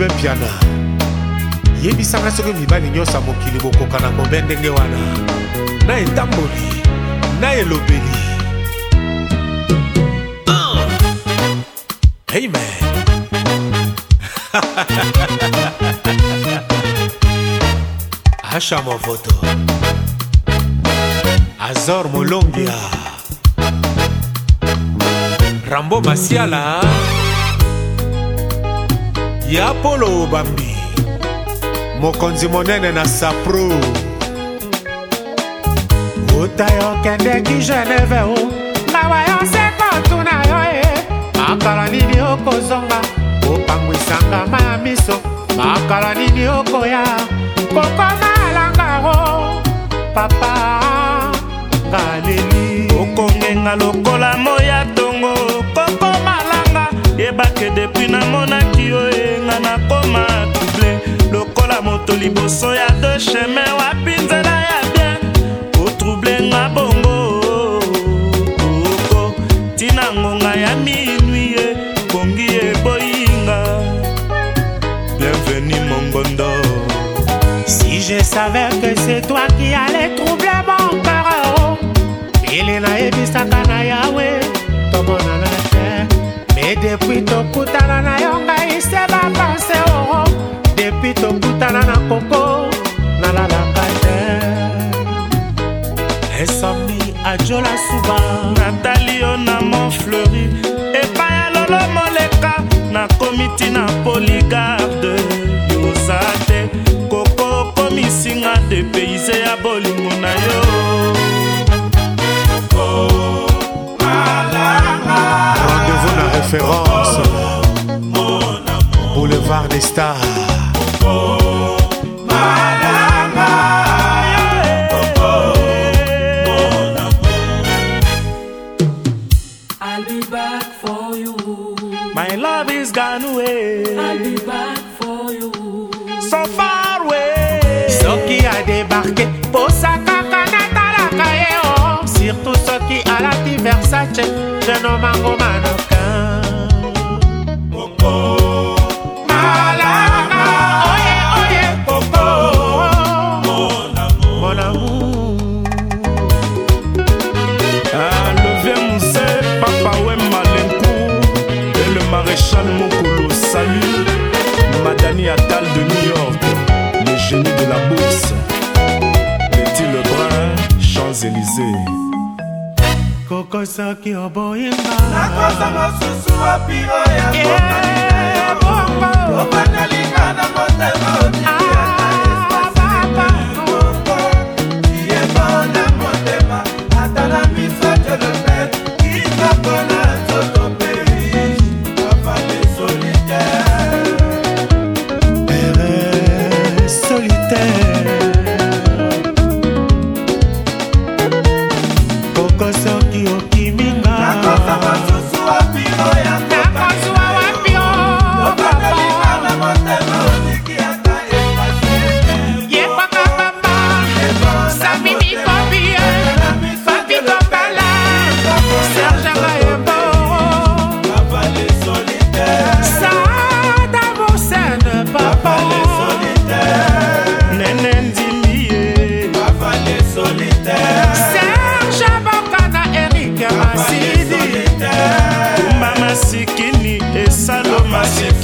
bempiana yebisanga soki mibali nyonso ya mokili bokoka na kobe ndenge wana na etamboli na elobeli uh. Oh! amen asha movoto azor molongia rambo masiala ya polo obambi mokonzi monene na sapro uta yokendeki geneve o mawa yo sekotuna yo e makala nini okozonga kopangwisanga ma ya miso makala nini okoya kokoma alangaro papa ngaleli okongenga lokola moya tongo koko nayebake depuis namonaki oye nga nakoma tuble lokola moto liboso ya de chemin wapi nzela ya bien otrouble nga bongo oko ntina ngonga ya minui ye bongi eboyinga bienvenu mongondo si je savais que c'est toi qui allais esomni ajola suba natalio na monfleuri epai ya lolo moleka nakomi ntina poligarde yoza te koko komisinga depeyse ya bolingo na yo rendez-vous na référence boulevard des stars oh, marke posa kaka natalaka ye o surtout soki alati versace jenomango manoko moko soki oboyinga nakosa mosusu wapi oya eh, bongo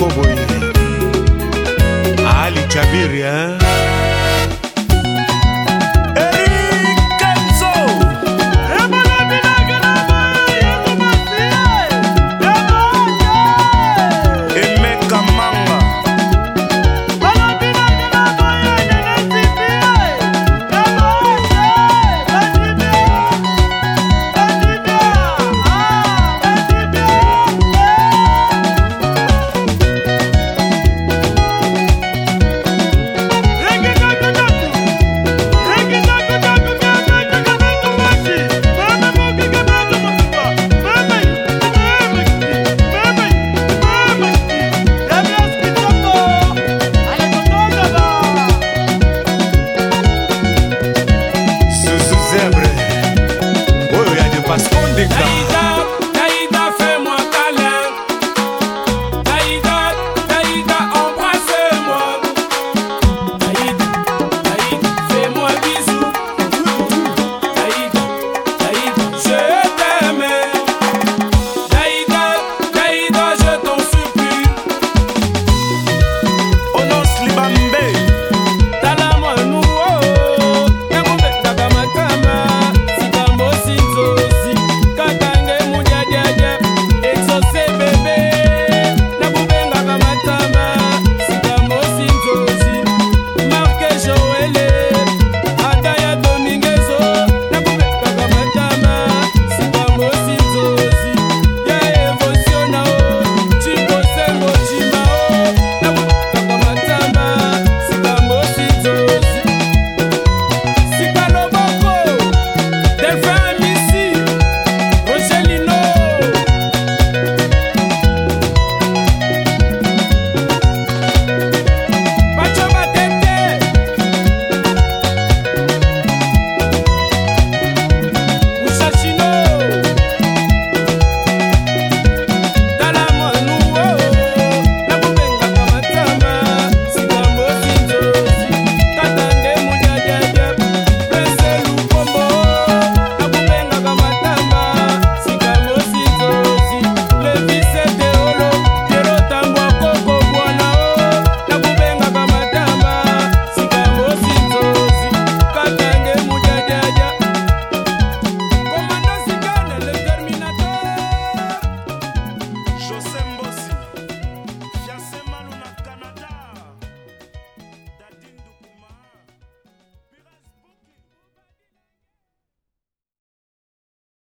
moko boye ali jabiri hein?